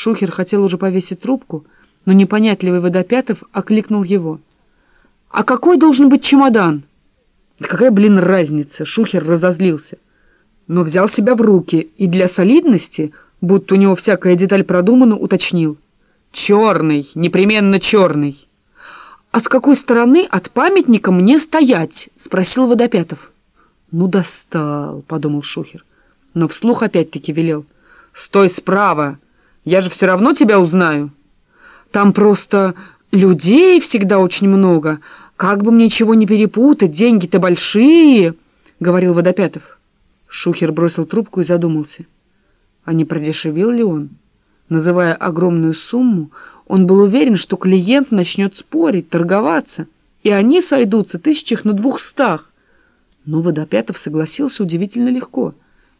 Шухер хотел уже повесить трубку, но непонятливый Водопятов окликнул его. «А какой должен быть чемодан?» «Да какая, блин, разница?» — Шухер разозлился. Но взял себя в руки и для солидности, будто у него всякая деталь продумана, уточнил. «Черный, непременно черный». «А с какой стороны от памятника мне стоять?» — спросил Водопятов. «Ну, достал», — подумал Шухер. Но вслух опять-таки велел. «Стой справа! Я же все равно тебя узнаю!» «Там просто людей всегда очень много. Как бы мне чего не перепутать, деньги-то большие!» — говорил Водопятов. Шухер бросил трубку и задумался. А не продешевил ли он? Называя огромную сумму, он был уверен, что клиент начнет спорить, торговаться, и они сойдутся тысячах на двухстах. Но Водопятов согласился удивительно легко,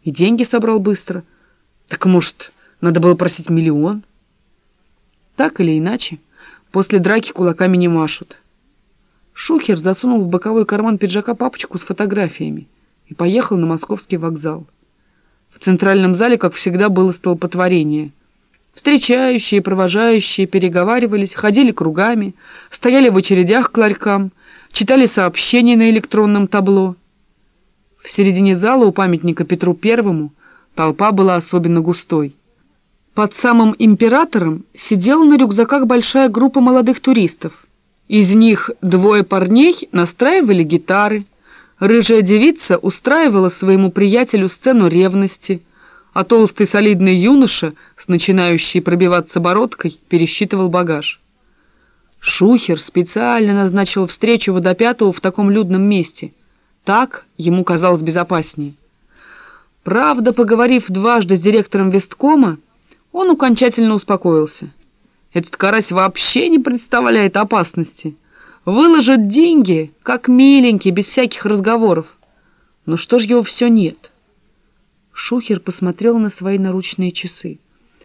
и деньги собрал быстро. Так, может, надо было просить миллион? Так или иначе, после драки кулаками не машут. Шухер засунул в боковой карман пиджака папочку с фотографиями и поехал на московский вокзал. В центральном зале, как всегда, было столпотворение. Встречающие провожающие переговаривались, ходили кругами, стояли в очередях к ларькам, читали сообщения на электронном табло. В середине зала у памятника Петру Первому толпа была особенно густой. Под самым императором сидела на рюкзаках большая группа молодых туристов. Из них двое парней настраивали гитары, Рыжая девица устраивала своему приятелю сцену ревности, а толстый солидный юноша с начинающей пробиваться бородкой пересчитывал багаж. Шухер специально назначил встречу Водопятого в таком людном месте. Так ему казалось безопаснее. Правда, поговорив дважды с директором Весткома, он окончательно успокоился. Этот карась вообще не представляет опасности — Выложит деньги, как миленький, без всяких разговоров. Но что ж его все нет? Шухер посмотрел на свои наручные часы,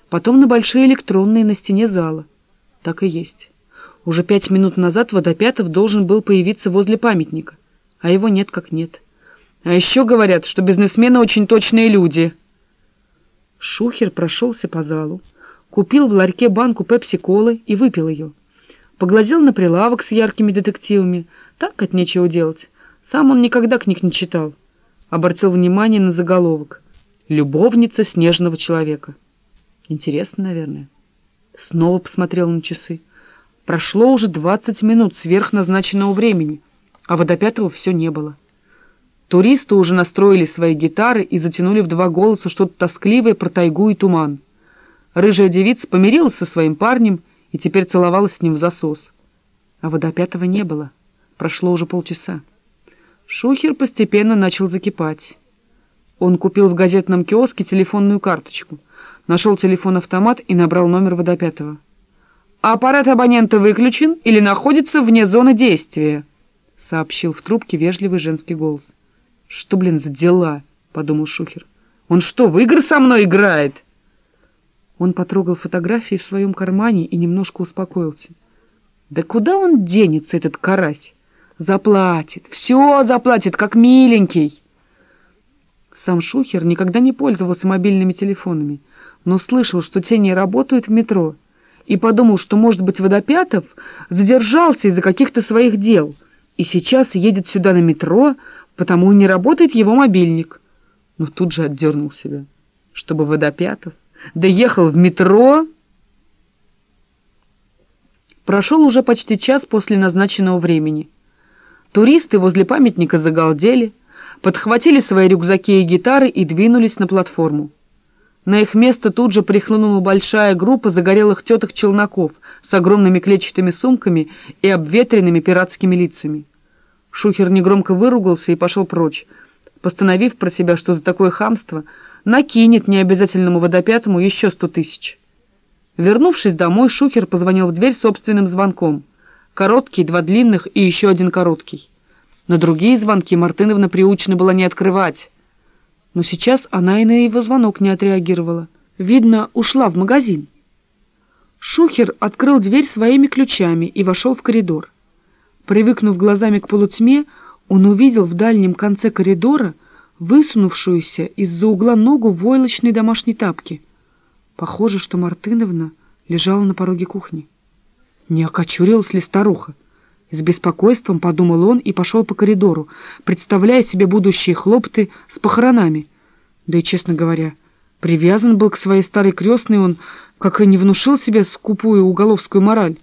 потом на большие электронные на стене зала. Так и есть. Уже пять минут назад Водопятов должен был появиться возле памятника, а его нет как нет. А еще говорят, что бизнесмены очень точные люди. Шухер прошелся по залу, купил в ларьке банку пепси-колы и выпил ее. Поглазел на прилавок с яркими детективами. Так от нечего делать. Сам он никогда книг не читал. Обратил внимание на заголовок. «Любовница снежного человека». Интересно, наверное. Снова посмотрел на часы. Прошло уже двадцать минут сверх назначенного времени, а водопятого все не было. Туристы уже настроили свои гитары и затянули в два голоса что-то тоскливое про тайгу и туман. Рыжая девица помирилась со своим парнем и теперь целовалась с ним в засос. А водопятого не было. Прошло уже полчаса. Шухер постепенно начал закипать. Он купил в газетном киоске телефонную карточку, нашел телефон-автомат и набрал номер водопятого. «Аппарат абонента выключен или находится вне зоны действия», — сообщил в трубке вежливый женский голос. «Что, блин, за дела?» — подумал Шухер. «Он что, в игры со мной играет?» Он потрогал фотографии в своем кармане и немножко успокоился. Да куда он денется, этот карась? Заплатит, все заплатит, как миленький. Сам Шухер никогда не пользовался мобильными телефонами, но слышал, что те не работают в метро, и подумал, что, может быть, Водопятов задержался из-за каких-то своих дел и сейчас едет сюда на метро, потому не работает его мобильник. Но тут же отдернул себя, чтобы Водопятов доехал в метро. Прошел уже почти час после назначенного времени. Туристы возле памятника загалдели, подхватили свои рюкзаки и гитары и двинулись на платформу. На их место тут же прихлынула большая группа загорелых теток-челноков с огромными клетчатыми сумками и обветренными пиратскими лицами. Шухер негромко выругался и пошел прочь, постановив про себя, что за такое хамство — накинет необязательному водопятому еще сто тысяч. Вернувшись домой, Шухер позвонил в дверь собственным звонком. Короткий, два длинных и еще один короткий. На другие звонки Мартыновна приучена была не открывать. Но сейчас она и на его звонок не отреагировала. Видно, ушла в магазин. Шухер открыл дверь своими ключами и вошел в коридор. Привыкнув глазами к полутьме, он увидел в дальнем конце коридора высунувшуюся из-за угла ногу войлочной домашней тапки. Похоже, что Мартыновна лежала на пороге кухни. Не окочурилась ли старуха? С беспокойством подумал он и пошел по коридору, представляя себе будущие хлопоты с похоронами. Да и, честно говоря, привязан был к своей старой крестной он, как и не внушил себе скупую уголовскую мораль.